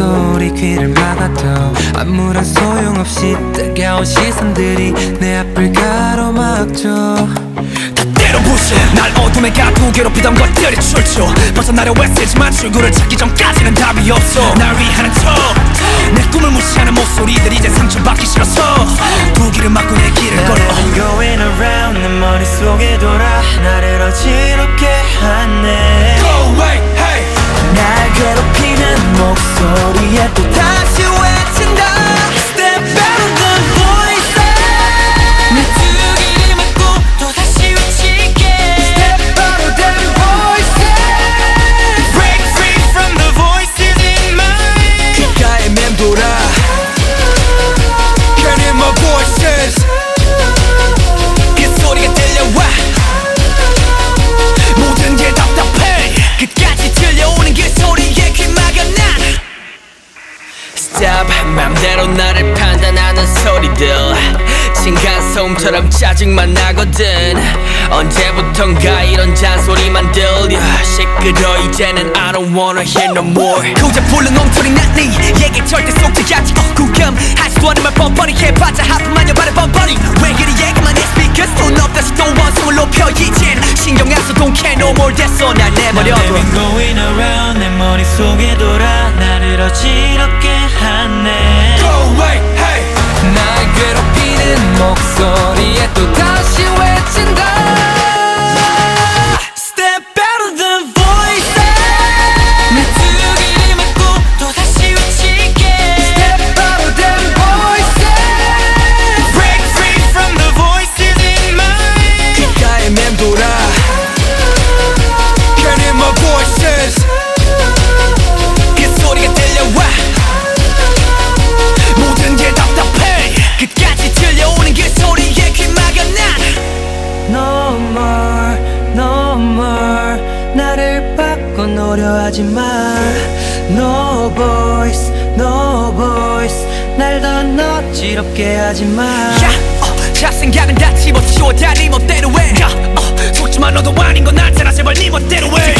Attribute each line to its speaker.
Speaker 1: 소리 귀를 막아도 아무런 소용없이 뜨거운 시선들이 내 앞을 가로막죠.
Speaker 2: 날 어둠에 가두고 괴롭히던 것들이 출처 벗어나려 애쓰지만 출구를 찾기 전까지는 답이 없어. 날 위하는 척내 꿈을 무시하는 목소리들이 이제 상처받기 싫어서 들려오는 그 소리에 귀 막아 난 Stop. 맘대로 나를 판단하는 소리들. 층간 소음처럼 짜증만 나거든. 언제부턴가 이런 잔소리만 들려. 시끄러 이제는 I don't wanna hear no more. 고작 불른 엉터리 난네 얘기 절대 속지 않지 어 구금할 수도 않은 말 뻔뻔히 해봤자 하품하냐 말해 뻔뻔히. 왜 그리 얘기만 해? Speakers 돈 없다시 또 원성을 높여 이젠 신경 안써 don't care no more 됐어 날 내버려
Speaker 3: I've been going around 내 머릿속에 돌아 나를 어지럽게 바꿔놓으려 하지 마. No voice, no voice 날더 어지럽게 하지 마.
Speaker 2: 야, 어, 잡생각은 다 집어치워 다네 멋대로 해. 야, 어, 속지만 너도 아닌 건 알잖아. 제발 네 멋대로 해